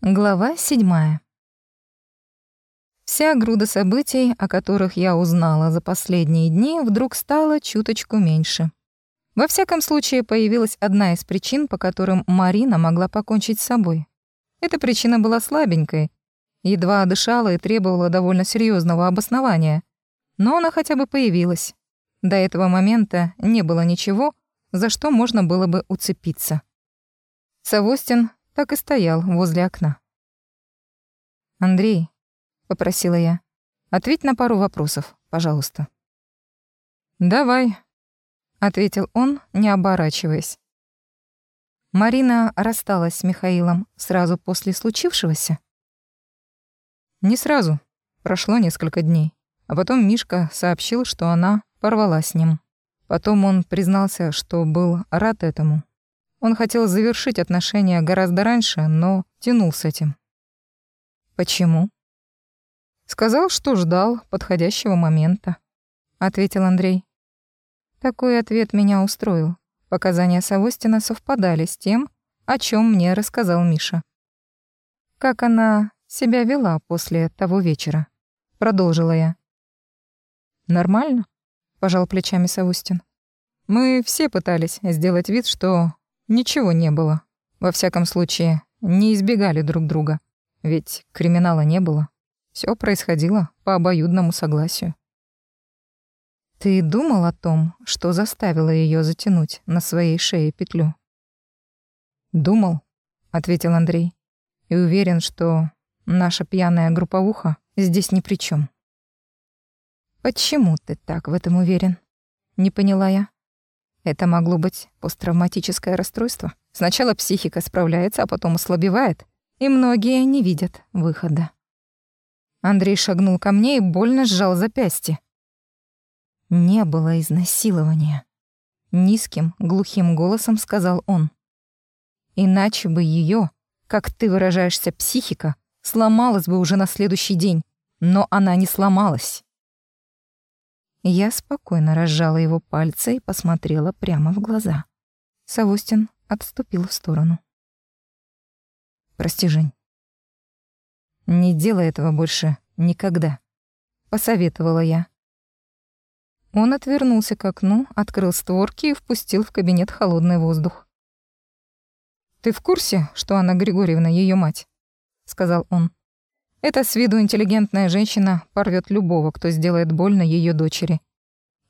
Глава седьмая. Вся груда событий, о которых я узнала за последние дни, вдруг стала чуточку меньше. Во всяком случае, появилась одна из причин, по которым Марина могла покончить с собой. Эта причина была слабенькой, едва дышала и требовала довольно серьезного обоснования. Но она хотя бы появилась. До этого момента не было ничего, за что можно было бы уцепиться. Савостин так и стоял возле окна. «Андрей», — попросила я, — «ответь на пару вопросов, пожалуйста». «Давай», — ответил он, не оборачиваясь. Марина рассталась с Михаилом сразу после случившегося? Не сразу. Прошло несколько дней. А потом Мишка сообщил, что она порвала с ним. Потом он признался, что был рад этому, он хотел завершить отношения гораздо раньше, но тянул с этим. Почему? Сказал, что ждал подходящего момента, ответил Андрей. Такой ответ меня устроил. Показания Савостина совпадали с тем, о чем мне рассказал Миша. Как она себя вела после того вечера? Продолжила я. Нормально, пожал плечами Савостин. Мы все пытались сделать вид, что Ничего не было. Во всяком случае, не избегали друг друга. Ведь криминала не было. Все происходило по обоюдному согласию. Ты думал о том, что заставило ее затянуть на своей шее петлю? Думал, ответил Андрей. И уверен, что наша пьяная групповуха здесь ни при чем. Почему ты так в этом уверен? Не поняла я. Это могло быть посттравматическое расстройство. Сначала психика справляется, а потом ослабевает, и многие не видят выхода. Андрей шагнул ко мне и больно сжал запястье. Не было изнасилования. Низким, глухим голосом сказал он. Иначе бы ее, как ты выражаешься, психика, сломалась бы уже на следующий день. Но она не сломалась. Я спокойно разжала его пальцы и посмотрела прямо в глаза. Савустин отступил в сторону. «Прости, Жень. Не делай этого больше никогда», — посоветовала я. Он отвернулся к окну, открыл створки и впустил в кабинет холодный воздух. «Ты в курсе, что Анна Григорьевна ее мать?» — сказал он. Эта с виду интеллигентная женщина порвет любого, кто сделает больно ее дочери.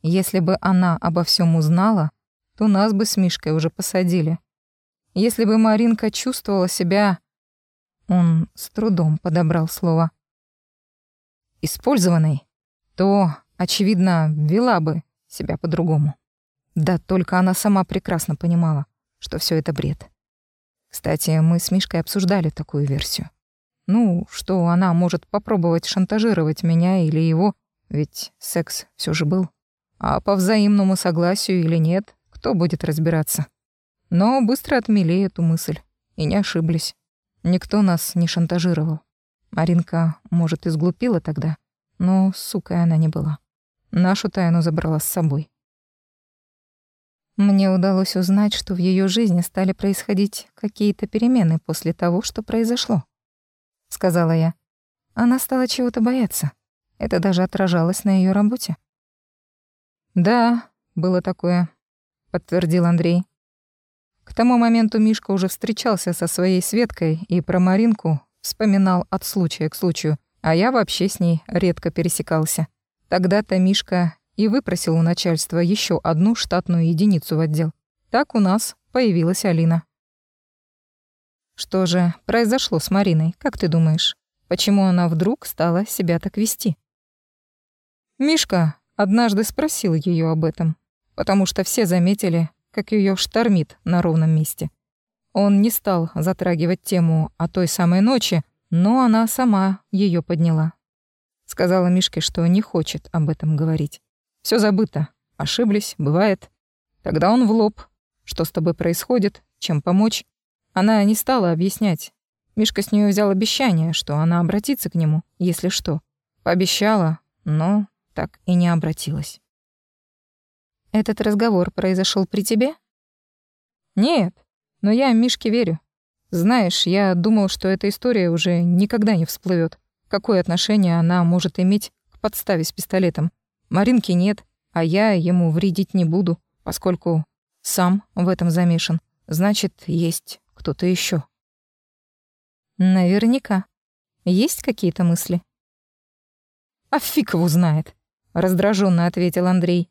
Если бы она обо всем узнала, то нас бы с Мишкой уже посадили. Если бы Маринка чувствовала себя... Он с трудом подобрал слово. Использованной, то, очевидно, вела бы себя по-другому. Да только она сама прекрасно понимала, что все это бред. Кстати, мы с Мишкой обсуждали такую версию. Ну, что она может попробовать шантажировать меня или его, ведь секс все же был. А по взаимному согласию или нет, кто будет разбираться? Но быстро отмели эту мысль. И не ошиблись. Никто нас не шантажировал. Маринка, может, и сглупила тогда, но сукой она не была. Нашу тайну забрала с собой. Мне удалось узнать, что в ее жизни стали происходить какие-то перемены после того, что произошло. — сказала я. Она стала чего-то бояться. Это даже отражалось на ее работе. «Да, было такое», — подтвердил Андрей. К тому моменту Мишка уже встречался со своей Светкой и про Маринку вспоминал от случая к случаю, а я вообще с ней редко пересекался. Тогда-то Мишка и выпросил у начальства еще одну штатную единицу в отдел. Так у нас появилась Алина. Что же произошло с Мариной, как ты думаешь? Почему она вдруг стала себя так вести? Мишка однажды спросил ее об этом, потому что все заметили, как ее штормит на ровном месте. Он не стал затрагивать тему о той самой ночи, но она сама ее подняла. Сказала Мишке, что не хочет об этом говорить. Все забыто, ошиблись, бывает. Тогда он в лоб. Что с тобой происходит, чем помочь? Она не стала объяснять. Мишка с нее взял обещание, что она обратится к нему, если что. Пообещала, но так и не обратилась. «Этот разговор произошел при тебе?» «Нет, но я Мишке верю. Знаешь, я думал, что эта история уже никогда не всплывет. Какое отношение она может иметь к подставе с пистолетом? Маринки нет, а я ему вредить не буду, поскольку сам в этом замешан. Значит, есть кто-то еще. Наверняка. Есть какие-то мысли? А фиг его знает, раздраженно ответил Андрей.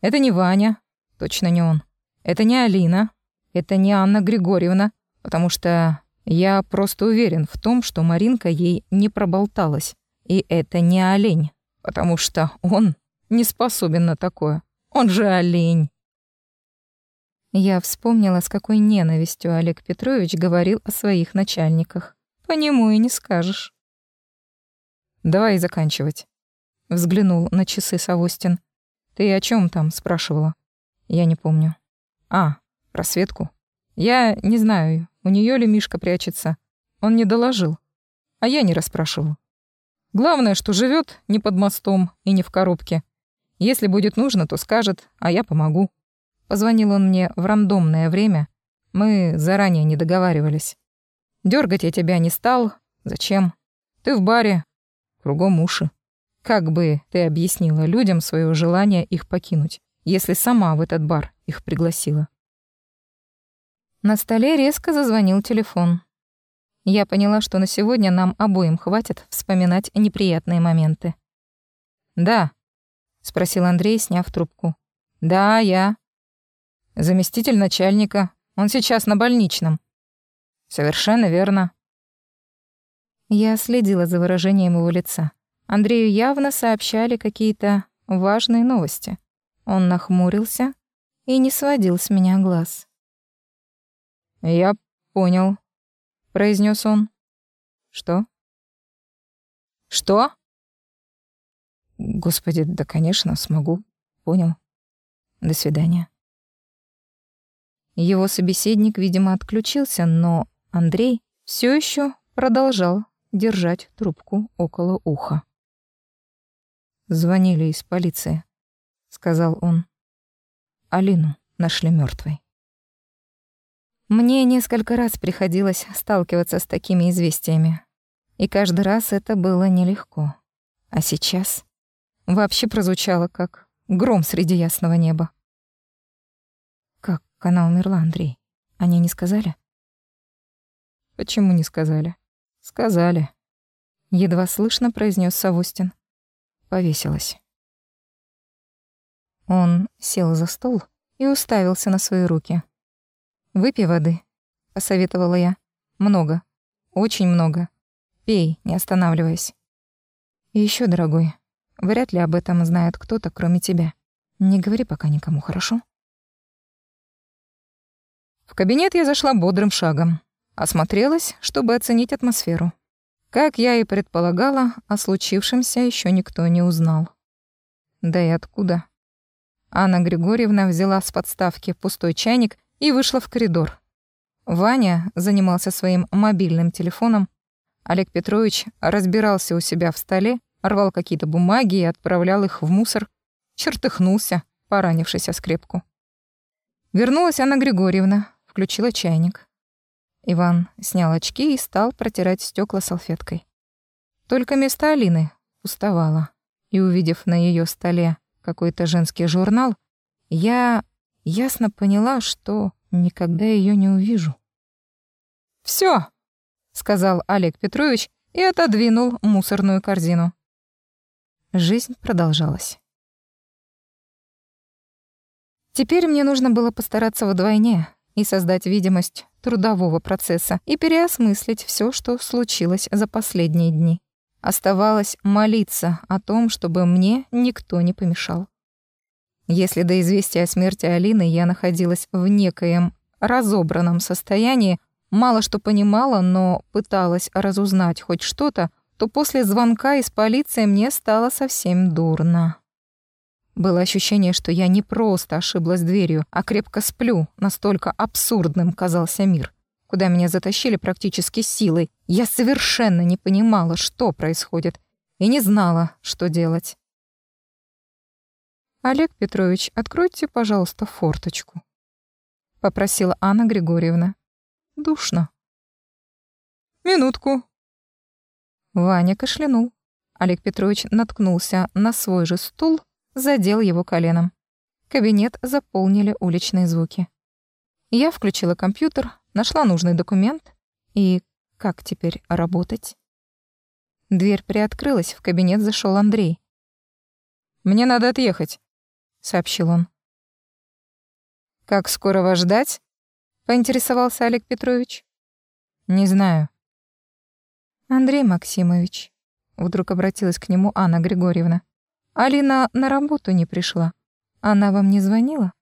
Это не Ваня, точно не он. Это не Алина, это не Анна Григорьевна, потому что я просто уверен в том, что Маринка ей не проболталась. И это не олень, потому что он не способен на такое. Он же олень. Я вспомнила, с какой ненавистью Олег Петрович говорил о своих начальниках. По нему и не скажешь. «Давай заканчивать», — взглянул на часы Савостин. «Ты о чем там?» — спрашивала. «Я не помню». «А, про Светку?» «Я не знаю, у нее ли Мишка прячется. Он не доложил, а я не расспрашивал. Главное, что живет не под мостом и не в коробке. Если будет нужно, то скажет, а я помогу». Позвонил он мне в рандомное время. Мы заранее не договаривались. Дергать я тебя не стал. Зачем? Ты в баре. Кругом уши. Как бы ты объяснила людям свое желание их покинуть, если сама в этот бар их пригласила? На столе резко зазвонил телефон. Я поняла, что на сегодня нам обоим хватит вспоминать неприятные моменты. «Да», — спросил Андрей, сняв трубку. «Да, я». Заместитель начальника. Он сейчас на больничном. Совершенно верно. Я следила за выражением его лица. Андрею явно сообщали какие-то важные новости. Он нахмурился и не сводил с меня глаз. «Я понял», — произнес он. «Что?» «Что?» «Господи, да, конечно, смогу. Понял. До свидания». Его собеседник, видимо, отключился, но Андрей все еще продолжал держать трубку около уха. «Звонили из полиции», — сказал он. «Алину нашли мертвой. Мне несколько раз приходилось сталкиваться с такими известиями, и каждый раз это было нелегко. А сейчас вообще прозвучало как гром среди ясного неба. Как она умерла, Андрей? Они не сказали? Почему не сказали? Сказали. Едва слышно произнес Савустин. Повесилась. Он сел за стол и уставился на свои руки. «Выпей воды», — посоветовала я. «Много. Очень много. Пей, не останавливаясь. И ещё, дорогой, вряд ли об этом знает кто-то, кроме тебя. Не говори пока никому, хорошо?» В кабинет я зашла бодрым шагом. Осмотрелась, чтобы оценить атмосферу. Как я и предполагала, о случившемся еще никто не узнал. Да и откуда? Анна Григорьевна взяла с подставки пустой чайник и вышла в коридор. Ваня занимался своим мобильным телефоном. Олег Петрович разбирался у себя в столе, рвал какие-то бумаги и отправлял их в мусор. Чертыхнулся, поранившись о скрепку. Вернулась Анна Григорьевна, включила чайник. Иван снял очки и стал протирать стекла салфеткой. Только место Алины пустовало, и, увидев на ее столе какой-то женский журнал, я ясно поняла, что никогда ее не увижу. Все, сказал Олег Петрович и отодвинул мусорную корзину. Жизнь продолжалась. Теперь мне нужно было постараться вдвойне, и создать видимость трудового процесса и переосмыслить все, что случилось за последние дни. Оставалось молиться о том, чтобы мне никто не помешал. Если до известия о смерти Алины я находилась в некоем разобранном состоянии, мало что понимала, но пыталась разузнать хоть что-то, то после звонка из полиции мне стало совсем дурно. Было ощущение, что я не просто ошиблась дверью, а крепко сплю, настолько абсурдным казался мир, куда меня затащили практически силой. Я совершенно не понимала, что происходит, и не знала, что делать. «Олег Петрович, откройте, пожалуйста, форточку», — попросила Анна Григорьевна. «Душно». Минутку». Ваня кашлянул. Олег Петрович наткнулся на свой же стул, задел его коленом. Кабинет заполнили уличные звуки. Я включила компьютер, нашла нужный документ и как теперь работать? Дверь приоткрылась, в кабинет зашел Андрей. «Мне надо отъехать», — сообщил он. «Как скоро вас ждать?» — поинтересовался Олег Петрович. «Не знаю». «Андрей Максимович», — вдруг обратилась к нему Анна Григорьевна. «Алина на работу не пришла. Она вам не звонила?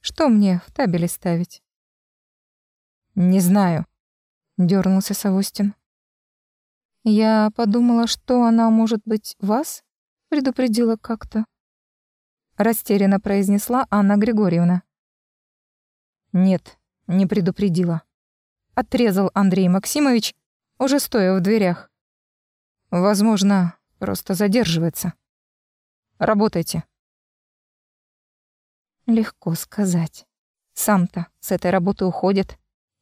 Что мне в табеле ставить?» «Не знаю», — дернулся Савостин. «Я подумала, что она, может быть, вас предупредила как-то?» Растерянно произнесла Анна Григорьевна. «Нет, не предупредила», — отрезал Андрей Максимович, уже стоя в дверях. «Возможно, просто задерживается. Работайте». Легко сказать. Сам-то с этой работы уходит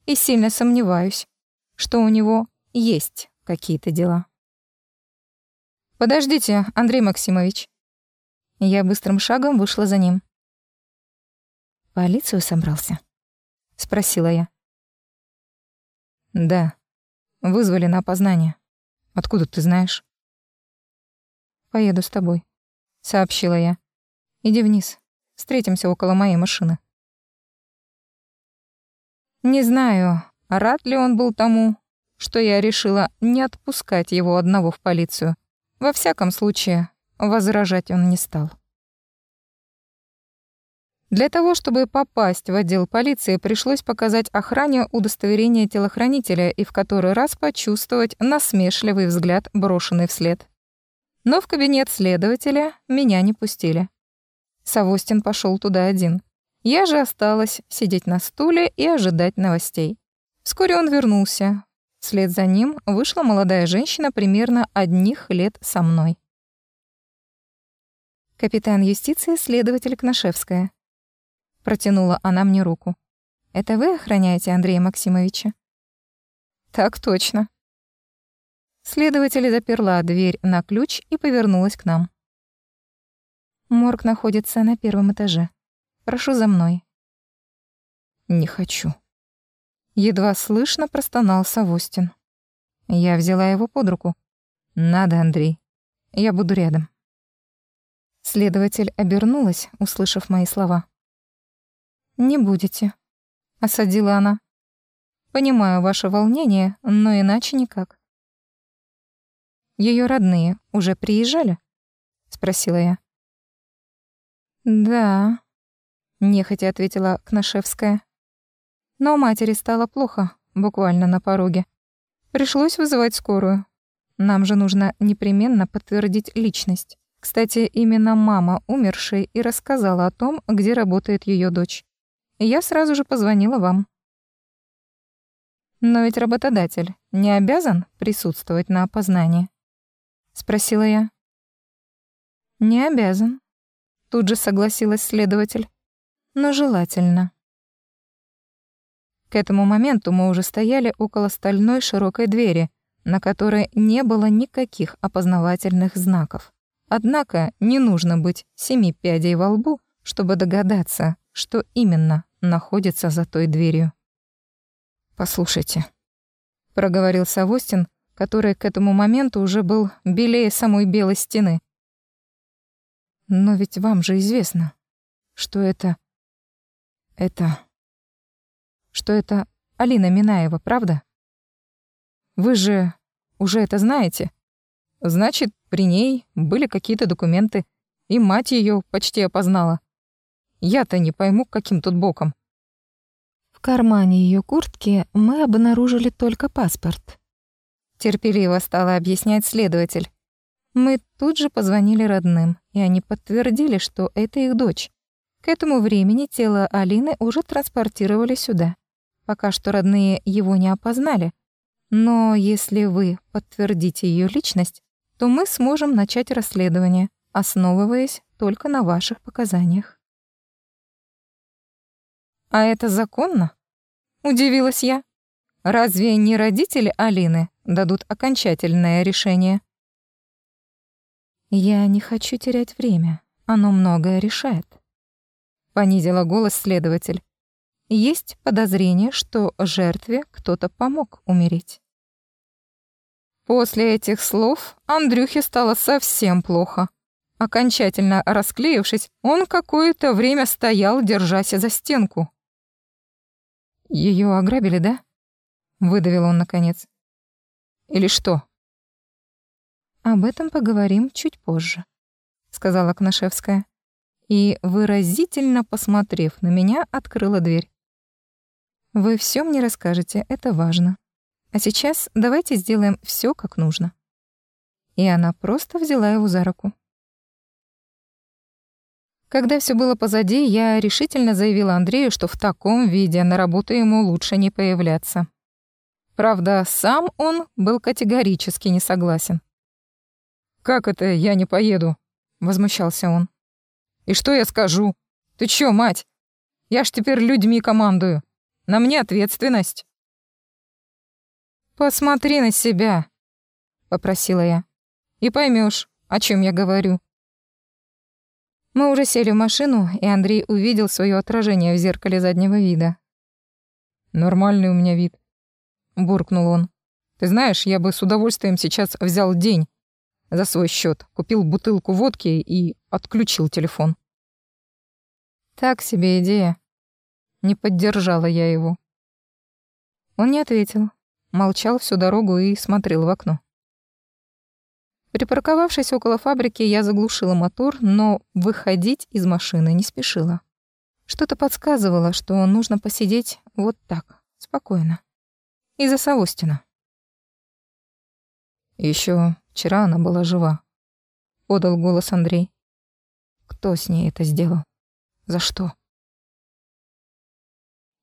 и сильно сомневаюсь, что у него есть какие-то дела. «Подождите, Андрей Максимович». Я быстрым шагом вышла за ним. «Полицию собрался?» — спросила я. «Да, вызвали на опознание. Откуда ты знаешь?» «Поеду с тобой», — сообщила я. «Иди вниз, встретимся около моей машины». Не знаю, рад ли он был тому, что я решила не отпускать его одного в полицию. Во всяком случае, возражать он не стал. Для того, чтобы попасть в отдел полиции, пришлось показать охране удостоверение телохранителя и в который раз почувствовать насмешливый взгляд, брошенный вслед. Но в кабинет следователя меня не пустили. Савостин пошел туда один. Я же осталась сидеть на стуле и ожидать новостей. Вскоре он вернулся. Вслед за ним вышла молодая женщина примерно одних лет со мной. «Капитан юстиции, следователь Кнашевская». Протянула она мне руку. «Это вы охраняете Андрея Максимовича?» «Так точно». Следователь заперла дверь на ключ и повернулась к нам. Морг находится на первом этаже. Прошу за мной». «Не хочу». Едва слышно простонал Савостин. Я взяла его под руку. «Надо, Андрей. Я буду рядом». Следователь обернулась, услышав мои слова. «Не будете», — осадила она. «Понимаю ваше волнение, но иначе никак». Ее родные уже приезжали?» — спросила я. «Да», нехотя ответила Кнашевская. Но матери стало плохо, буквально на пороге. Пришлось вызывать скорую. Нам же нужно непременно подтвердить личность. Кстати, именно мама умершей и рассказала о том, где работает ее дочь. Я сразу же позвонила вам. Но ведь работодатель не обязан присутствовать на опознании, спросила я. Не обязан, тут же согласилась следователь но желательно. К этому моменту мы уже стояли около стальной широкой двери, на которой не было никаких опознавательных знаков. Однако не нужно быть семи пядей во лбу, чтобы догадаться, что именно находится за той дверью. «Послушайте», — проговорил Савостин, который к этому моменту уже был белее самой белой стены. «Но ведь вам же известно, что это это... Что это Алина Минаева, правда? Вы же уже это знаете. Значит, при ней были какие-то документы, и мать ее почти опознала. Я-то не пойму, каким тут боком. В кармане ее куртки мы обнаружили только паспорт. Терпеливо стала объяснять следователь. Мы тут же позвонили родным, и они подтвердили, что это их дочь. К этому времени тело Алины уже транспортировали сюда. Пока что родные его не опознали. Но если вы подтвердите ее личность, то мы сможем начать расследование, основываясь только на ваших показаниях. «А это законно?» — удивилась я. Разве не родители Алины дадут окончательное решение? Я не хочу терять время. Оно многое решает. Понизила голос следователь. Есть подозрение, что жертве кто-то помог умереть. После этих слов Андрюхе стало совсем плохо. Окончательно расклеившись, он какое-то время стоял, держась за стенку. Ее ограбили, да? Выдавил он наконец. Или что? Об этом поговорим чуть позже, сказала Кнашевская и выразительно посмотрев на меня, открыла дверь. Вы все мне расскажете, это важно. А сейчас давайте сделаем все как нужно. И она просто взяла его за руку. Когда все было позади, я решительно заявила Андрею, что в таком виде на работу ему лучше не появляться. Правда, сам он был категорически не согласен. «Как это я не поеду?» — возмущался он. «И что я скажу? Ты чё, мать? Я ж теперь людьми командую. На мне ответственность». «Посмотри на себя», — попросила я, — «и поймешь, о чем я говорю». Мы уже сели в машину, и Андрей увидел свое отражение в зеркале заднего вида. «Нормальный у меня вид», — буркнул он. «Ты знаешь, я бы с удовольствием сейчас взял день за свой счет, купил бутылку водки и отключил телефон». «Так себе идея». Не поддержала я его. Он не ответил, молчал всю дорогу и смотрел в окно. Припарковавшись около фабрики, я заглушила мотор, но выходить из машины не спешила. Что-то подсказывало, что нужно посидеть вот так, спокойно. Из-за Савостина. Еще вчера она была жива. Подал голос Андрей. Кто с ней это сделал? За что?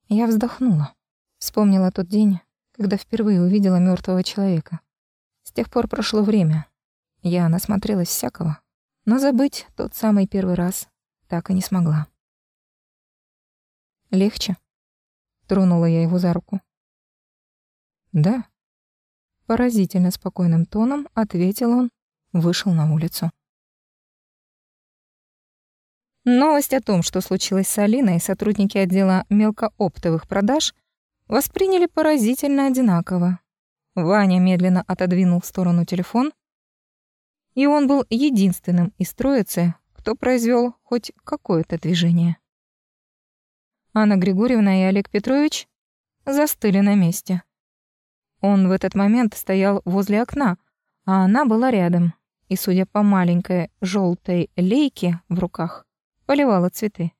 Я вздохнула. Вспомнила тот день, когда впервые увидела мертвого человека. С тех пор прошло время, я насмотрелась всякого, но забыть тот самый первый раз так и не смогла. «Легче?» — тронула я его за руку. «Да». Поразительно спокойным тоном ответил он, вышел на улицу. Новость о том, что случилось с Алиной, сотрудники отдела мелкооптовых продаж восприняли поразительно одинаково. Ваня медленно отодвинул в сторону телефон, и он был единственным из троицы, кто произвел хоть какое-то движение. Анна Григорьевна и Олег Петрович застыли на месте. Он в этот момент стоял возле окна, а она была рядом, и, судя по маленькой желтой лейке в руках, поливала цветы.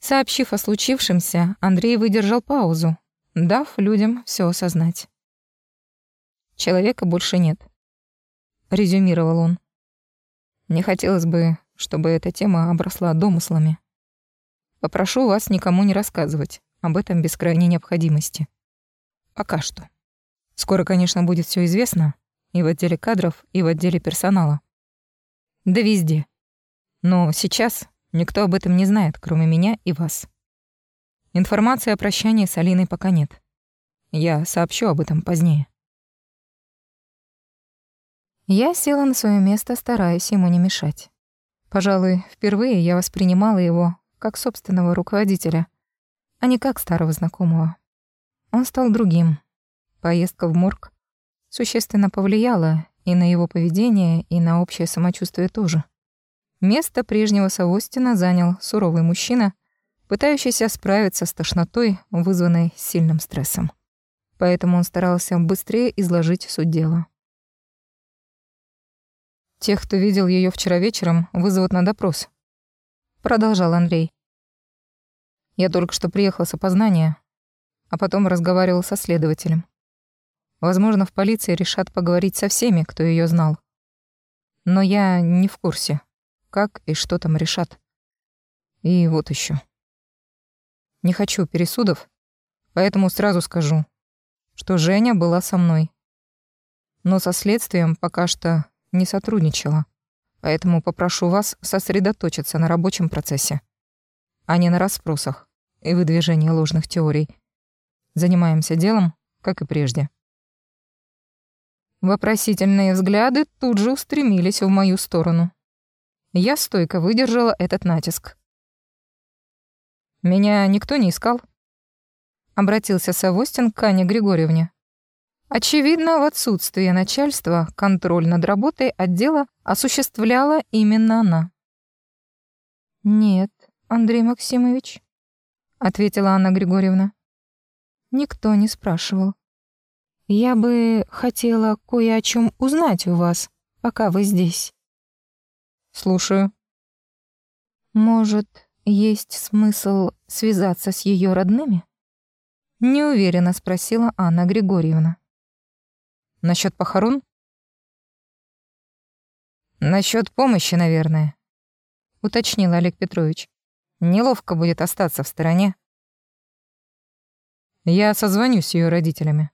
Сообщив о случившемся, Андрей выдержал паузу, дав людям все осознать. Человека больше нет резюмировал он. Не хотелось бы, чтобы эта тема обросла домыслами. Попрошу вас никому не рассказывать об этом без крайней необходимости. Пока что. Скоро, конечно, будет все известно и в отделе кадров, и в отделе персонала. Да везде. Но сейчас никто об этом не знает, кроме меня и вас. Информации о прощании с Алиной пока нет. Я сообщу об этом позднее. Я села на свое место, стараясь ему не мешать. Пожалуй, впервые я воспринимала его как собственного руководителя, а не как старого знакомого. Он стал другим. Поездка в морг существенно повлияла и на его поведение, и на общее самочувствие тоже. Место прежнего Савостина занял суровый мужчина, пытающийся справиться с тошнотой, вызванной сильным стрессом. Поэтому он старался быстрее изложить суть дела. Тех, кто видел ее вчера вечером, вызовут на допрос. Продолжал Андрей. Я только что приехал с опознания, а потом разговаривал со следователем. Возможно, в полиции решат поговорить со всеми, кто ее знал. Но я не в курсе, как и что там решат. И вот еще. Не хочу пересудов, поэтому сразу скажу, что Женя была со мной. Но со следствием пока что не сотрудничала. Поэтому попрошу вас сосредоточиться на рабочем процессе, а не на расспросах и выдвижении ложных теорий. Занимаемся делом, как и прежде. Вопросительные взгляды тут же устремились в мою сторону. Я стойко выдержала этот натиск. «Меня никто не искал?» Обратился Савостин к Ане Григорьевне. Очевидно, в отсутствие начальства контроль над работой отдела осуществляла именно она. «Нет, Андрей Максимович», — ответила Анна Григорьевна. «Никто не спрашивал. Я бы хотела кое о чем узнать у вас, пока вы здесь». «Слушаю». «Может, есть смысл связаться с ее родными?» Неуверенно спросила Анна Григорьевна. Насчет похорон? Насчет помощи, наверное, уточнил Олег Петрович. Неловко будет остаться в стороне. Я созвонюсь с ее родителями,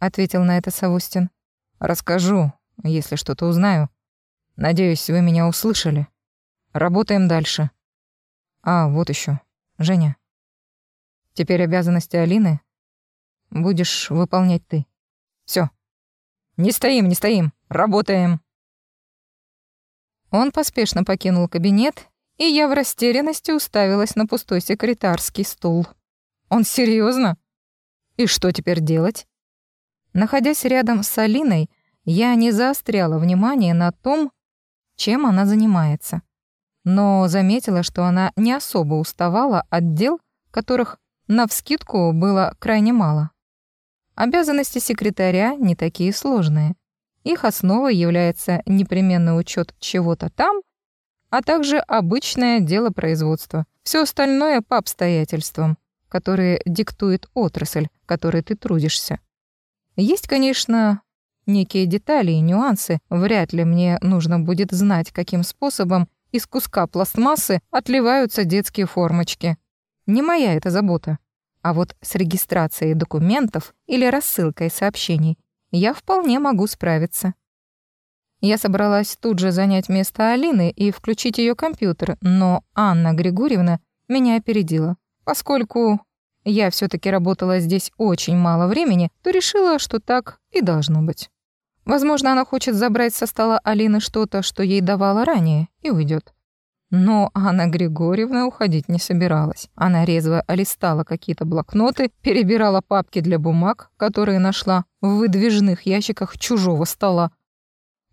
ответил на это Савустин. Расскажу, если что-то узнаю. Надеюсь, вы меня услышали. Работаем дальше. А, вот еще, Женя. Теперь обязанности Алины будешь выполнять ты. Все. Не стоим, не стоим, работаем. Он поспешно покинул кабинет, и я в растерянности уставилась на пустой секретарский стул. Он серьезно? И что теперь делать? Находясь рядом с Алиной, я не заостряла внимание на том, чем она занимается, но заметила, что она не особо уставала от дел, которых навскидку было крайне мало. Обязанности секретаря не такие сложные. Их основой является непременный учет чего-то там, а также обычное дело производства. Все остальное по обстоятельствам, которые диктует отрасль, в которой ты трудишься. Есть, конечно, некие детали и нюансы. Вряд ли мне нужно будет знать, каким способом из куска пластмассы отливаются детские формочки. Не моя это забота. А вот с регистрацией документов или рассылкой сообщений я вполне могу справиться. Я собралась тут же занять место Алины и включить ее компьютер, но Анна Григорьевна меня опередила. Поскольку я все таки работала здесь очень мало времени, то решила, что так и должно быть. Возможно, она хочет забрать со стола Алины что-то, что ей давала ранее, и уйдет. Но Анна Григорьевна уходить не собиралась. Она резво листала какие-то блокноты, перебирала папки для бумаг, которые нашла в выдвижных ящиках чужого стола.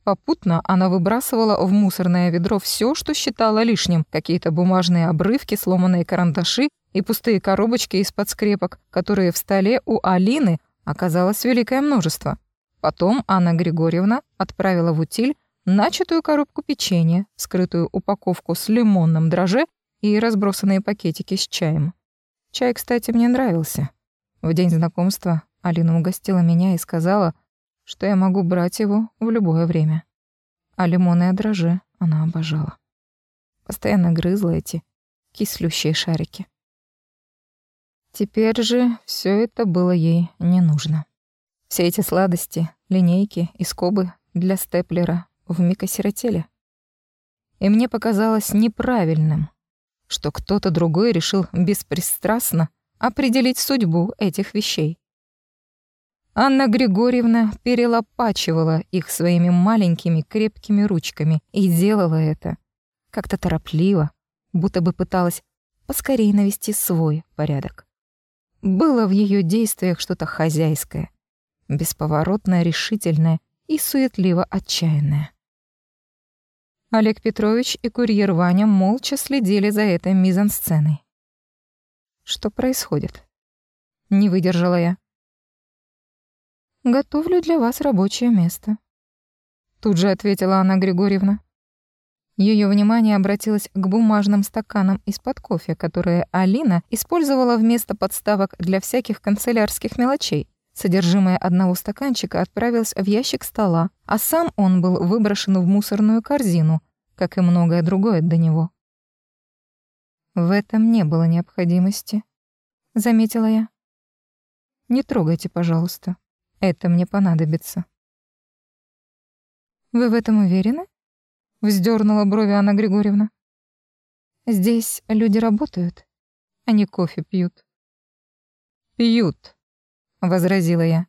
Попутно она выбрасывала в мусорное ведро все, что считала лишним. Какие-то бумажные обрывки, сломанные карандаши и пустые коробочки из-под скрепок, которые в столе у Алины оказалось великое множество. Потом Анна Григорьевна отправила в утиль начатую коробку печенья, скрытую упаковку с лимонным дроже и разбросанные пакетики с чаем. Чай, кстати, мне нравился. В день знакомства Алина угостила меня и сказала, что я могу брать его в любое время. А лимоны и дрожжи она обожала. Постоянно грызла эти кислющие шарики. Теперь же все это было ей не нужно. Все эти сладости, линейки и скобы для степлера вмиг осиротели. И мне показалось неправильным, что кто-то другой решил беспристрастно определить судьбу этих вещей. Анна Григорьевна перелопачивала их своими маленькими крепкими ручками и делала это как-то торопливо, будто бы пыталась поскорее навести свой порядок. Было в ее действиях что-то хозяйское, бесповоротно решительное и суетливо отчаянное. Олег Петрович и курьер Ваня молча следили за этой мизансценой. Что происходит? Не выдержала я. Готовлю для вас рабочее место. Тут же ответила Анна Григорьевна. Ее внимание обратилось к бумажным стаканам из-под кофе, которые Алина использовала вместо подставок для всяких канцелярских мелочей. Содержимое одного стаканчика отправилось в ящик стола, а сам он был выброшен в мусорную корзину, как и многое другое до него. В этом не было необходимости, заметила я. Не трогайте, пожалуйста. Это мне понадобится. Вы в этом уверены? Вздернула брови Анна Григорьевна. Здесь люди работают, они кофе пьют. Пьют, — возразила я.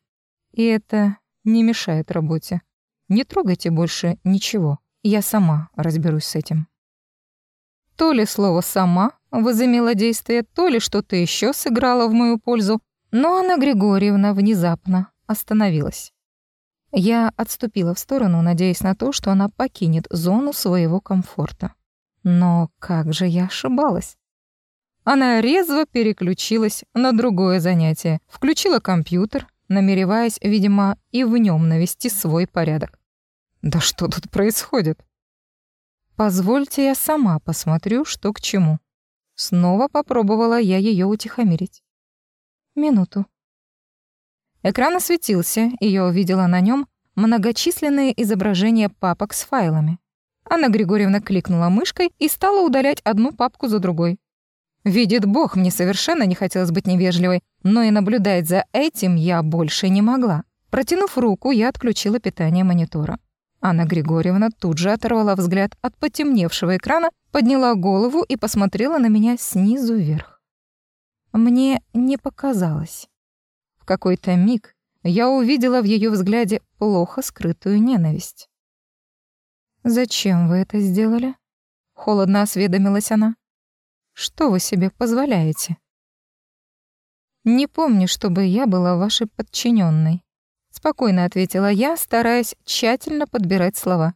«И это не мешает работе. Не трогайте больше ничего, я сама разберусь с этим». То ли слово «сама» возымело действие, то ли что-то еще сыграло в мою пользу, но Анна Григорьевна внезапно остановилась. Я отступила в сторону, надеясь на то, что она покинет зону своего комфорта. Но как же я ошибалась? Она резво переключилась на другое занятие, включила компьютер, намереваясь, видимо, и в нем навести свой порядок. Да что тут происходит? Позвольте я сама посмотрю, что к чему. Снова попробовала я ее утихомирить. Минуту. Экран осветился, и я увидела на нем многочисленные изображения папок с файлами. Анна Григорьевна кликнула мышкой и стала удалять одну папку за другой. Видит Бог, мне совершенно не хотелось быть невежливой, но и наблюдать за этим я больше не могла. Протянув руку, я отключила питание монитора. Анна Григорьевна тут же оторвала взгляд от потемневшего экрана, подняла голову и посмотрела на меня снизу вверх. Мне не показалось. Какой-то миг я увидела в ее взгляде плохо скрытую ненависть. «Зачем вы это сделали?» — холодно осведомилась она. «Что вы себе позволяете?» «Не помню, чтобы я была вашей подчиненной спокойно ответила я, стараясь тщательно подбирать слова.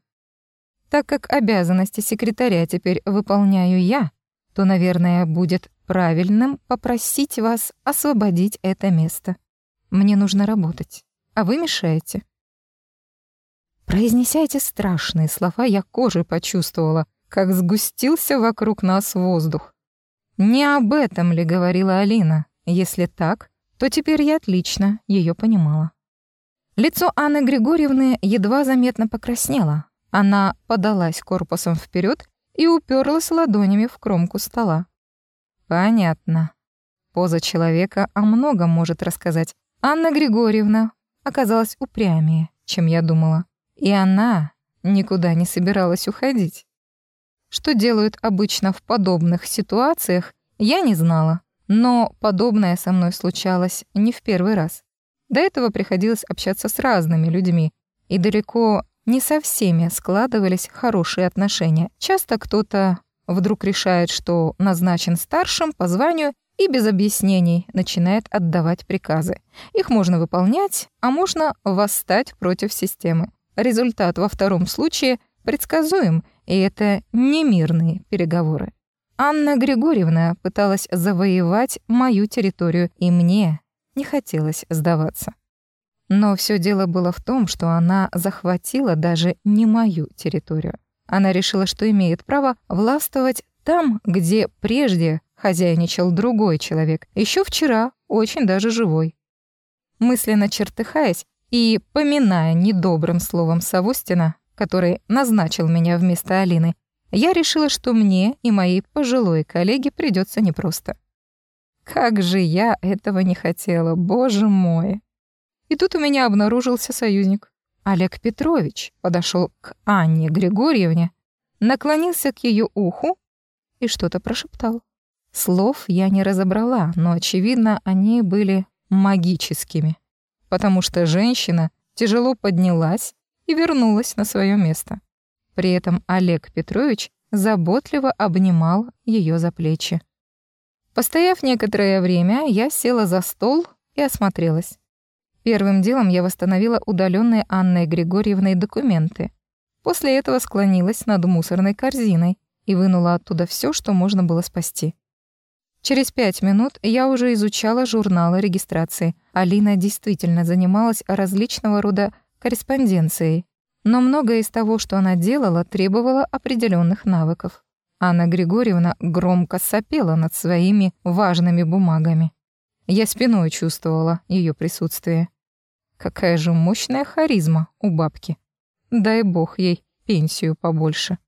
Так как обязанности секретаря теперь выполняю я, то, наверное, будет правильным попросить вас освободить это место. Мне нужно работать, а вы мешаете. Произнеся эти страшные слова, я кожей почувствовала, как сгустился вокруг нас воздух. Не об этом ли говорила Алина? Если так, то теперь я отлично ее понимала. Лицо Анны Григорьевны едва заметно покраснело. Она подалась корпусом вперед и уперлась ладонями в кромку стола. Понятно. Поза человека о многом может рассказать. Анна Григорьевна оказалась упрямее, чем я думала. И она никуда не собиралась уходить. Что делают обычно в подобных ситуациях, я не знала. Но подобное со мной случалось не в первый раз. До этого приходилось общаться с разными людьми, и далеко не со всеми складывались хорошие отношения. Часто кто-то вдруг решает, что назначен старшим по званию и без объяснений начинает отдавать приказы. Их можно выполнять, а можно восстать против системы. Результат во втором случае предсказуем, и это не мирные переговоры. Анна Григорьевна пыталась завоевать мою территорию, и мне не хотелось сдаваться. Но все дело было в том, что она захватила даже не мою территорию. Она решила, что имеет право властвовать там, где прежде хозяйничал другой человек, еще вчера очень даже живой. Мысленно чертыхаясь и поминая недобрым словом Савостина, который назначил меня вместо Алины, я решила, что мне и моей пожилой коллеге придется непросто. Как же я этого не хотела, боже мой. И тут у меня обнаружился союзник. Олег Петрович подошел к Анне Григорьевне, наклонился к ее уху и что-то прошептал. Слов я не разобрала, но, очевидно, они были магическими, потому что женщина тяжело поднялась и вернулась на свое место. При этом Олег Петрович заботливо обнимал ее за плечи. Постояв некоторое время, я села за стол и осмотрелась. Первым делом я восстановила удаленные Анной Григорьевной документы. После этого склонилась над мусорной корзиной и вынула оттуда все, что можно было спасти. Через пять минут я уже изучала журналы регистрации. Алина действительно занималась различного рода корреспонденцией, но многое из того, что она делала, требовало определенных навыков. Анна Григорьевна громко сопела над своими важными бумагами. Я спиной чувствовала ее присутствие. Какая же мощная харизма у бабки. Дай бог ей пенсию побольше.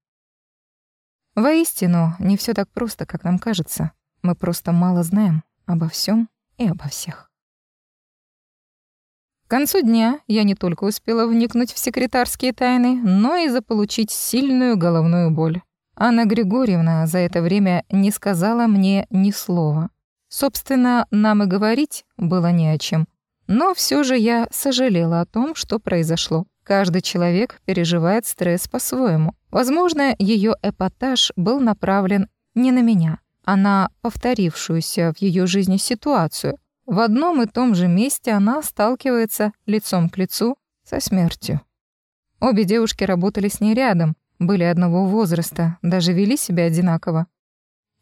Воистину, не все так просто, как нам кажется. Мы просто мало знаем обо всем и обо всех. К концу дня я не только успела вникнуть в секретарские тайны, но и заполучить сильную головную боль. Анна Григорьевна за это время не сказала мне ни слова. Собственно, нам и говорить было не о чем. Но все же я сожалела о том, что произошло. Каждый человек переживает стресс по-своему. Возможно, ее эпатаж был направлен не на меня, а на повторившуюся в ее жизни ситуацию. В одном и том же месте она сталкивается лицом к лицу со смертью. Обе девушки работали с ней рядом, были одного возраста, даже вели себя одинаково.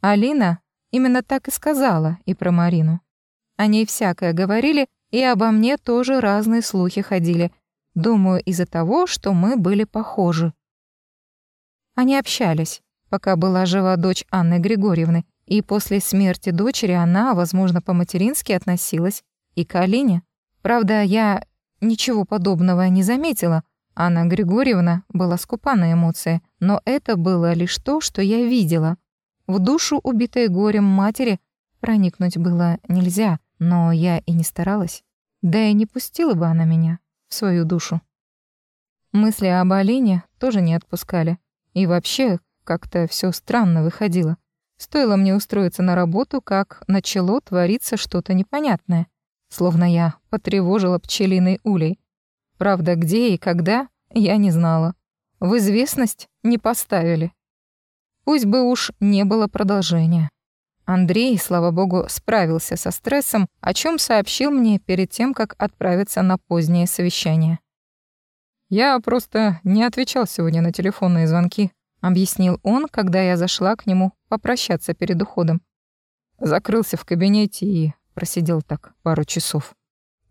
Алина именно так и сказала и про Марину. О ней всякое говорили, и обо мне тоже разные слухи ходили. Думаю, из-за того, что мы были похожи. Они общались, пока была жива дочь Анны Григорьевны, и после смерти дочери она, возможно, по-матерински относилась и к Алине. Правда, я ничего подобного не заметила. Анна Григорьевна была скупа на эмоции, но это было лишь то, что я видела. В душу убитой горем матери проникнуть было нельзя, но я и не старалась. Да и не пустила бы она меня в свою душу. Мысли об Алине тоже не отпускали. И вообще, как-то все странно выходило. Стоило мне устроиться на работу, как начало твориться что-то непонятное. Словно я потревожила пчелиной улей. Правда, где и когда, я не знала. В известность не поставили. Пусть бы уж не было продолжения. Андрей, слава богу, справился со стрессом, о чем сообщил мне перед тем, как отправиться на позднее совещание. «Я просто не отвечал сегодня на телефонные звонки», — объяснил он, когда я зашла к нему попрощаться перед уходом. Закрылся в кабинете и просидел так пару часов.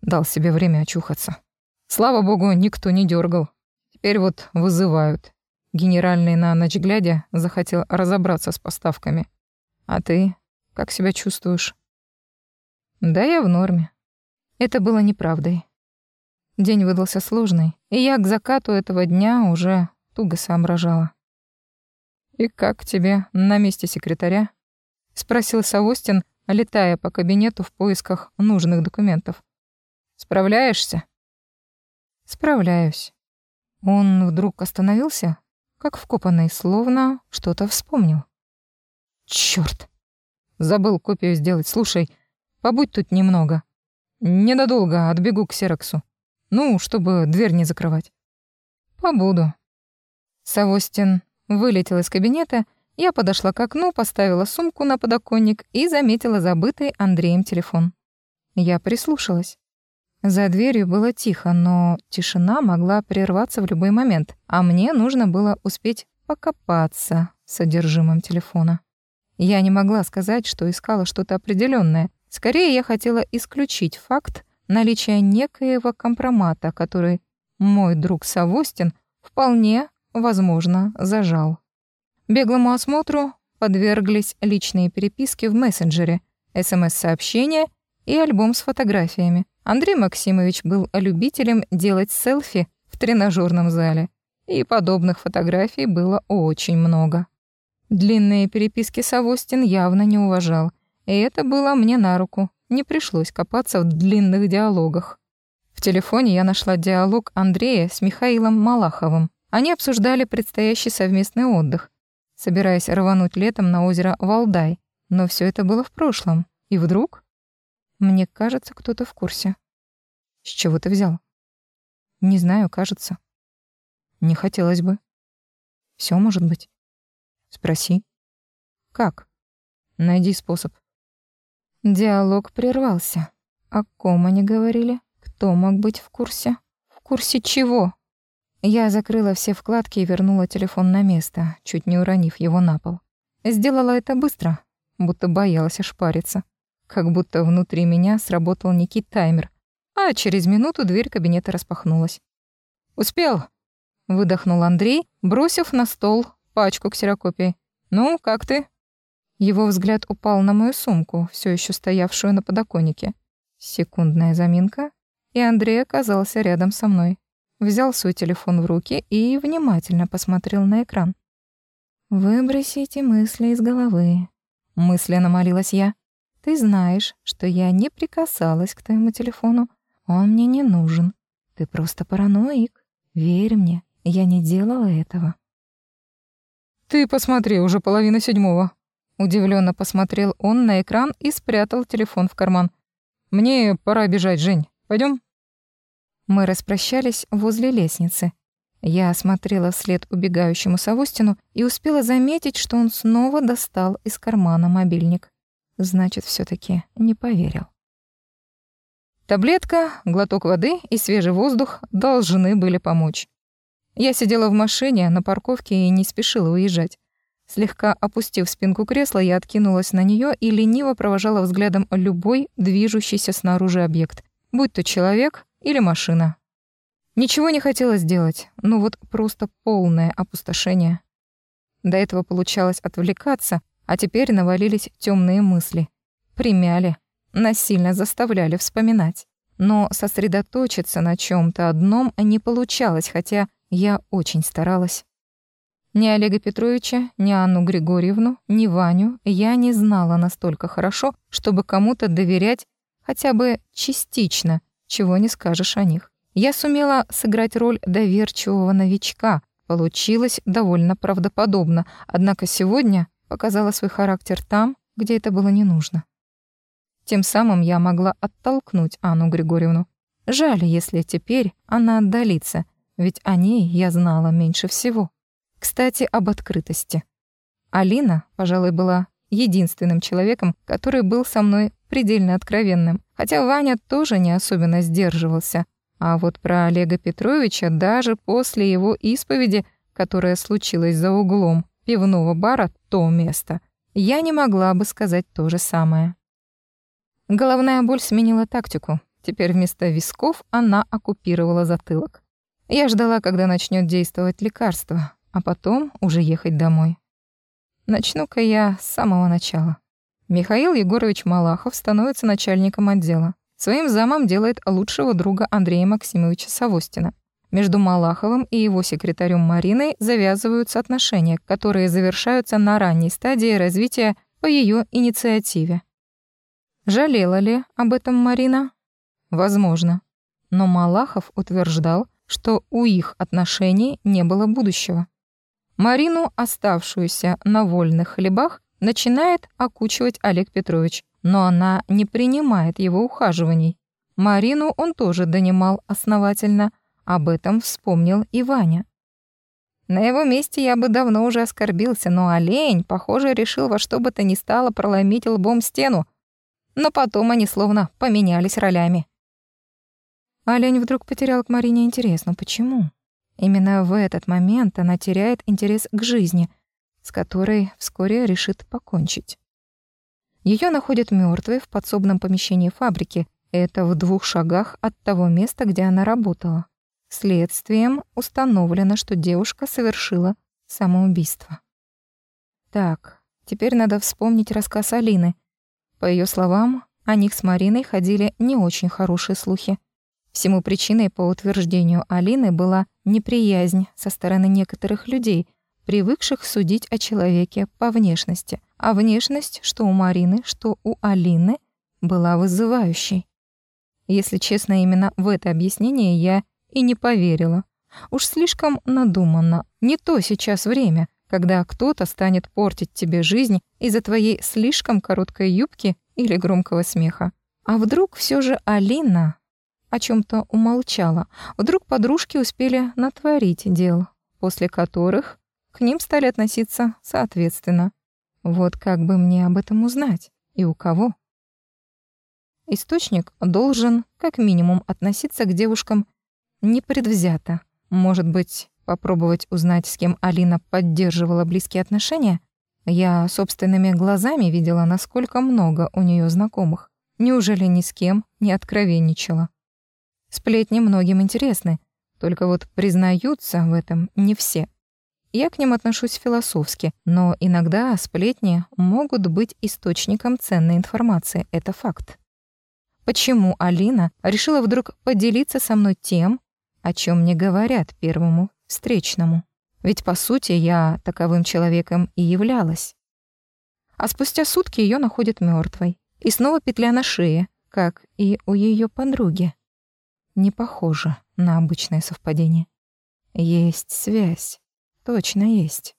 Дал себе время очухаться. Слава богу, никто не дергал. Теперь вот вызывают. Генеральный на ночь глядя захотел разобраться с поставками. А ты как себя чувствуешь?» «Да я в норме». Это было неправдой. День выдался сложный, и я к закату этого дня уже туго соображала. «И как тебе на месте секретаря?» — спросил Савостин, летая по кабинету в поисках нужных документов. «Справляешься?» «Справляюсь». Он вдруг остановился, как вкопанный, словно что-то вспомнил. «Чёрт!» Забыл копию сделать. Слушай, побудь тут немного. Ненадолго отбегу к Сероксу. Ну, чтобы дверь не закрывать. Побуду. Савостин вылетел из кабинета, я подошла к окну, поставила сумку на подоконник и заметила забытый Андреем телефон. Я прислушалась. За дверью было тихо, но тишина могла прерваться в любой момент, а мне нужно было успеть покопаться в содержимом телефона. Я не могла сказать, что искала что-то определенное. Скорее, я хотела исключить факт наличия некоего компромата, который мой друг Савостин вполне, возможно, зажал. Беглому осмотру подверглись личные переписки в мессенджере, СМС-сообщения и альбом с фотографиями. Андрей Максимович был любителем делать селфи в тренажерном зале, и подобных фотографий было очень много. Длинные переписки Савостин явно не уважал, и это было мне на руку. Не пришлось копаться в длинных диалогах. В телефоне я нашла диалог Андрея с Михаилом Малаховым. Они обсуждали предстоящий совместный отдых, собираясь рвануть летом на озеро Валдай. Но все это было в прошлом. И вдруг... Мне кажется, кто-то в курсе. С чего ты взял? Не знаю, кажется. Не хотелось бы. Все может быть. Спроси. Как? Найди способ. Диалог прервался. О ком они говорили? Кто мог быть в курсе? В курсе чего? Я закрыла все вкладки и вернула телефон на место, чуть не уронив его на пол. Сделала это быстро, будто боялась ошпариться. Как будто внутри меня сработал некий таймер, а через минуту дверь кабинета распахнулась. «Успел!» — выдохнул Андрей, бросив на стол пачку ксерокопий. Ну, как ты?» Его взгляд упал на мою сумку, все еще стоявшую на подоконнике. Секундная заминка, и Андрей оказался рядом со мной. Взял свой телефон в руки и внимательно посмотрел на экран. «Выбросите мысли из головы», — мысленно молилась я. «Ты знаешь, что я не прикасалась к твоему телефону. Он мне не нужен. Ты просто параноик. Верь мне, я не делала этого». «Ты посмотри, уже половина седьмого». Удивленно посмотрел он на экран и спрятал телефон в карман. «Мне пора бежать, Жень. Пойдем. Мы распрощались возле лестницы. Я осмотрела вслед убегающему Савостину и успела заметить, что он снова достал из кармана мобильник. Значит, все таки не поверил. Таблетка, глоток воды и свежий воздух должны были помочь. Я сидела в машине на парковке и не спешила уезжать. Слегка опустив спинку кресла, я откинулась на нее и лениво провожала взглядом любой движущийся снаружи объект, будь то человек или машина. Ничего не хотелось делать, ну вот просто полное опустошение. До этого получалось отвлекаться, а теперь навалились темные мысли. Примяли, насильно заставляли вспоминать. Но сосредоточиться на чем то одном не получалось, хотя я очень старалась. Ни Олега Петровича, ни Анну Григорьевну, ни Ваню я не знала настолько хорошо, чтобы кому-то доверять хотя бы частично, чего не скажешь о них. Я сумела сыграть роль доверчивого новичка, получилось довольно правдоподобно, однако сегодня показала свой характер там, где это было не нужно. Тем самым я могла оттолкнуть Анну Григорьевну. Жаль, если теперь она отдалится, ведь о ней я знала меньше всего. Кстати, об открытости. Алина, пожалуй, была единственным человеком, который был со мной предельно откровенным. Хотя Ваня тоже не особенно сдерживался. А вот про Олега Петровича даже после его исповеди, которая случилась за углом пивного бара, то место, я не могла бы сказать то же самое. Головная боль сменила тактику. Теперь вместо висков она оккупировала затылок. Я ждала, когда начнет действовать лекарство, а потом уже ехать домой. Начну-ка я с самого начала. Михаил Егорович Малахов становится начальником отдела. Своим замом делает лучшего друга Андрея Максимовича Савостина. Между Малаховым и его секретарем Мариной завязываются отношения, которые завершаются на ранней стадии развития по ее инициативе. Жалела ли об этом Марина? Возможно. Но Малахов утверждал, что у их отношений не было будущего. Марину, оставшуюся на вольных хлебах, начинает окучивать Олег Петрович, но она не принимает его ухаживаний. Марину он тоже донимал основательно, об этом вспомнил и Ваня. На его месте я бы давно уже оскорбился, но олень, похоже, решил во что бы то ни стало проломить лбом стену. Но потом они словно поменялись ролями. Олень вдруг потерял к Марине интерес. Но почему? Именно в этот момент она теряет интерес к жизни, с которой вскоре решит покончить. Ее находят мертвой в подсобном помещении фабрики. Это в двух шагах от того места, где она работала. Следствием установлено, что девушка совершила самоубийство. Так, теперь надо вспомнить рассказ Алины. По ее словам, о них с Мариной ходили не очень хорошие слухи. Всему причиной, по утверждению Алины, была неприязнь со стороны некоторых людей, привыкших судить о человеке по внешности. А внешность, что у Марины, что у Алины, была вызывающей. Если честно, именно в это объяснение я и не поверила. Уж слишком надуманно. Не то сейчас время, когда кто-то станет портить тебе жизнь из-за твоей слишком короткой юбки или громкого смеха. А вдруг все же Алина о чем то умолчала. Вдруг подружки успели натворить дел, после которых к ним стали относиться соответственно. Вот как бы мне об этом узнать и у кого? Источник должен, как минимум, относиться к девушкам непредвзято. Может быть, попробовать узнать, с кем Алина поддерживала близкие отношения? Я собственными глазами видела, насколько много у нее знакомых. Неужели ни с кем не откровенничала? Сплетни многим интересны, только вот признаются в этом не все. Я к ним отношусь философски, но иногда сплетни могут быть источником ценной информации, это факт. Почему Алина решила вдруг поделиться со мной тем, о чем не говорят первому встречному? Ведь, по сути, я таковым человеком и являлась. А спустя сутки ее находят мертвой, И снова петля на шее, как и у ее подруги не похоже на обычное совпадение. Есть связь. Точно есть.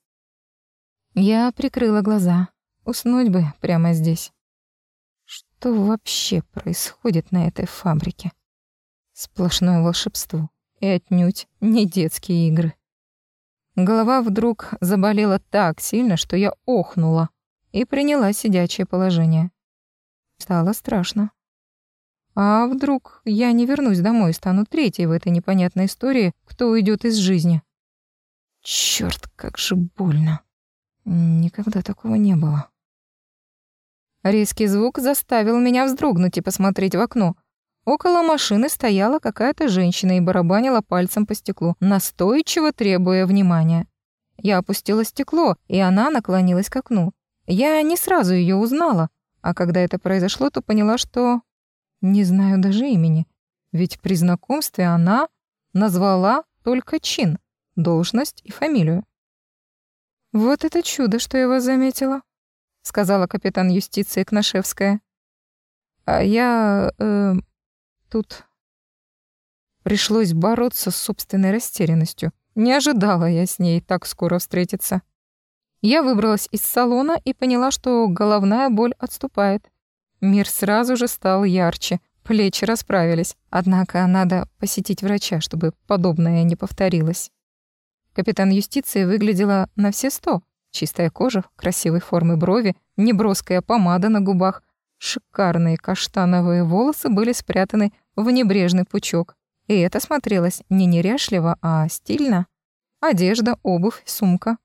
Я прикрыла глаза. Уснуть бы прямо здесь. Что вообще происходит на этой фабрике? Сплошное волшебство и отнюдь не детские игры. Голова вдруг заболела так сильно, что я охнула и приняла сидячее положение. Стало страшно. А вдруг я не вернусь домой и стану третьей в этой непонятной истории, кто уйдет из жизни? Черт, как же больно. Никогда такого не было. Резкий звук заставил меня вздрогнуть и посмотреть в окно. Около машины стояла какая-то женщина и барабанила пальцем по стеклу, настойчиво требуя внимания. Я опустила стекло, и она наклонилась к окну. Я не сразу ее узнала, а когда это произошло, то поняла, что не знаю даже имени. Ведь при знакомстве она назвала только чин, должность и фамилию. «Вот это чудо, что я вас заметила», — сказала капитан юстиции Кнашевская. «А я... Э, Тут пришлось бороться с собственной растерянностью. Не ожидала я с ней так скоро встретиться. Я выбралась из салона и поняла, что головная боль отступает. Мир сразу же стал ярче, плечи расправились. Однако надо посетить врача, чтобы подобное не повторилось. Капитан юстиции выглядела на все сто. Чистая кожа, красивой формы брови, неброская помада на губах, Шикарные каштановые волосы были спрятаны в небрежный пучок, и это смотрелось не неряшливо, а стильно. Одежда, обувь, сумка.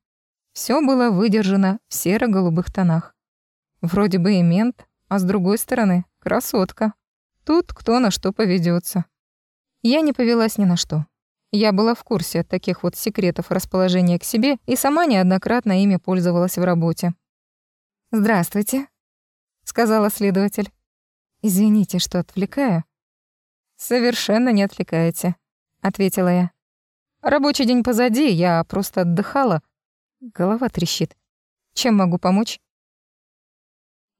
Все было выдержано в серо-голубых тонах. Вроде бы и мент, а с другой стороны — красотка. Тут кто на что поведется. Я не повелась ни на что. Я была в курсе таких вот секретов расположения к себе и сама неоднократно ими пользовалась в работе. «Здравствуйте», сказала следователь. Извините, что отвлекаю. Совершенно не отвлекаете, ответила я. Рабочий день позади, я просто отдыхала. Голова трещит. Чем могу помочь?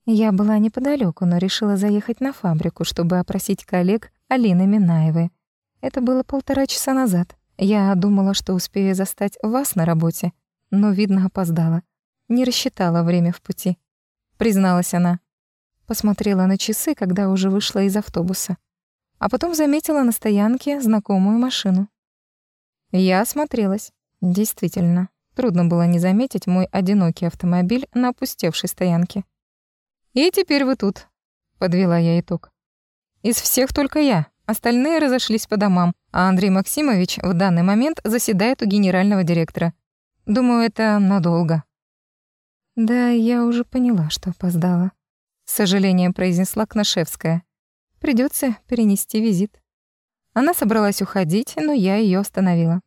Я была неподалеку, но решила заехать на фабрику, чтобы опросить коллег Алины Минаевой. Это было полтора часа назад. Я думала, что успею застать вас на работе, но, видно, опоздала. Не рассчитала время в пути. Призналась она. Посмотрела на часы, когда уже вышла из автобуса. А потом заметила на стоянке знакомую машину. Я осмотрелась. Действительно, трудно было не заметить мой одинокий автомобиль на опустевшей стоянке. «И теперь вы тут», — подвела я итог. «Из всех только я. Остальные разошлись по домам, а Андрей Максимович в данный момент заседает у генерального директора. Думаю, это надолго». Да, я уже поняла, что опоздала с сожалением произнесла Кнашевская. Придется перенести визит. Она собралась уходить, но я ее остановила.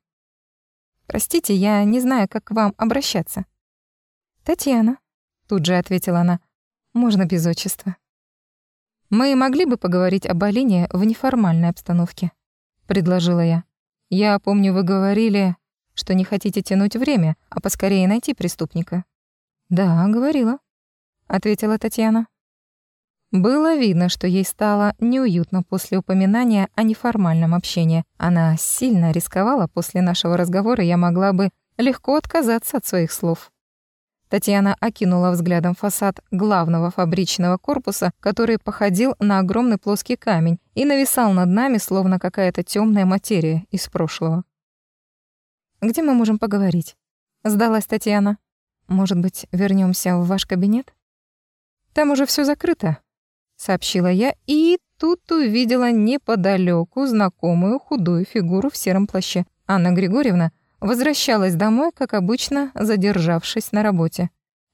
Простите, я не знаю, как к вам обращаться. Татьяна, тут же ответила она. Можно без отчества. Мы могли бы поговорить об Алине в неформальной обстановке, предложила я. Я помню, вы говорили, что не хотите тянуть время, а поскорее найти преступника. Да, говорила, ответила Татьяна. Было видно, что ей стало неуютно после упоминания о неформальном общении. Она сильно рисковала после нашего разговора, я могла бы легко отказаться от своих слов. Татьяна окинула взглядом фасад главного фабричного корпуса, который походил на огромный плоский камень и нависал над нами, словно какая-то темная материя из прошлого. «Где мы можем поговорить?» — сдалась Татьяна. «Может быть, вернемся в ваш кабинет?» «Там уже все закрыто», сообщила я и тут увидела неподалеку знакомую худую фигуру в сером плаще. Анна Григорьевна возвращалась домой, как обычно, задержавшись на работе.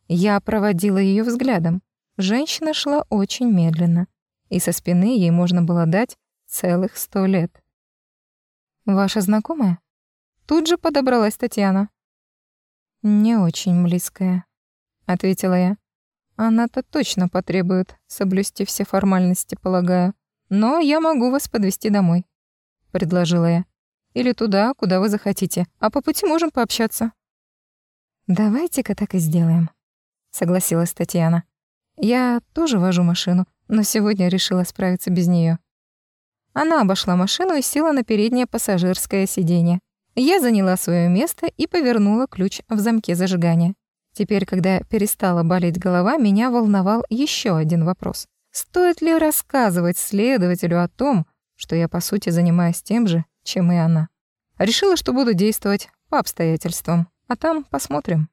Я проводила ее взглядом. Женщина шла очень медленно, и со спины ей можно было дать целых сто лет. «Ваша знакомая?» Тут же подобралась Татьяна. «Не очень близкая», — ответила я. Она-то точно потребует соблюсти все формальности, полагаю. Но я могу вас подвести домой, предложила я. Или туда, куда вы захотите, а по пути можем пообщаться. Давайте-ка так и сделаем, согласилась Татьяна. Я тоже вожу машину, но сегодня решила справиться без нее. Она обошла машину и села на переднее пассажирское сиденье. Я заняла свое место и повернула ключ в замке зажигания. Теперь, когда перестала болеть голова, меня волновал еще один вопрос. Стоит ли рассказывать следователю о том, что я, по сути, занимаюсь тем же, чем и она. Решила, что буду действовать по обстоятельствам, а там посмотрим.